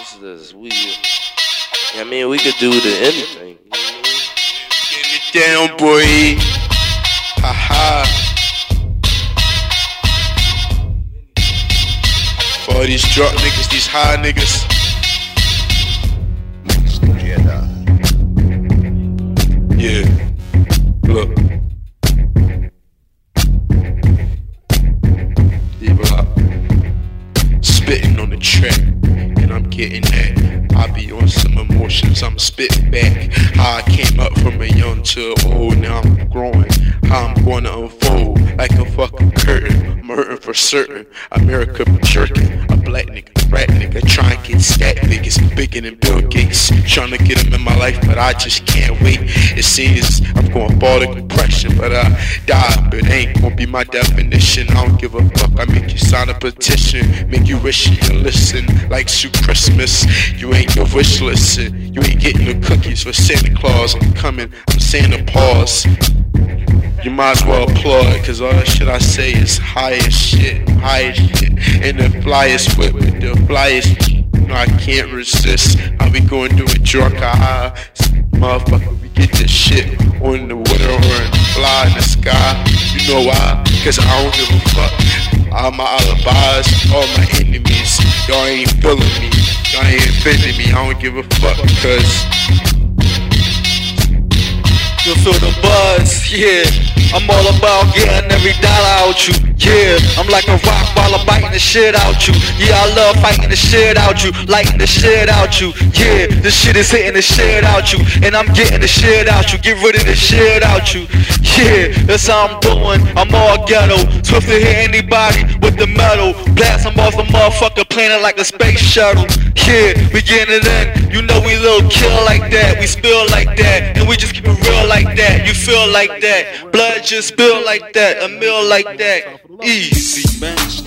This is we. I mean, we could do the anything. Down, boy. Ha ha. For these drunk niggas, these high niggas. Yeah. Look. But spitting on the track, and I'm getting that. I be on some emotions, I'm spitting back. How I came up from a young to old, now I'm growing. How I'm gonna unfold like a fucking curtain. Hurting for certain. America jerking. A black nigga, rat nigga, trying to get stack niggas bigger than Bill Gates. Trying to get him in my life, but I just can't wait. It seems I'm going fall to compression, but I die. Be my definition. I don't give a fuck. I make you sign a petition, make you wish and listen like Sue Christmas. You ain't no wish listen. You ain't getting the cookies for Santa Claus. I'm coming. I'm saying a pause. You might as well applaud, cause all that shit I say is high as shit, high as shit. And the flyest whip with the flyest you know I can't resist. I be going to it drunk, ah, motherfucker, we get this shit on the water and fly know why? Cause I don't give a fuck. All my alibis, all my enemies, y'all ain't feeling me. Y'all ain't offending me. I don't give a fuck because You feel the buzz, yeah. I'm all about getting every dollar out you, yeah. I'm like a rock baller biting the shit out you. Yeah, I love fighting the shit out you, lighting the shit out you. Yeah, this shit is hitting the shit out you, and I'm getting the shit out you. Get rid of the shit out you. Yeah, that's how I'm doing. I'm all ghetto, swift to hit anybody with the metal. Blast them off the motherfucker planet like a space shuttle. Yeah, we getting it in. You know we little kill like that, we spill like that, and we just keep it real like that. You feel like that, blood just spill like that, a meal like that. Easy, man.